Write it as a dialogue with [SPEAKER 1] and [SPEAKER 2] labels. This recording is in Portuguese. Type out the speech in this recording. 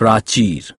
[SPEAKER 1] Pratir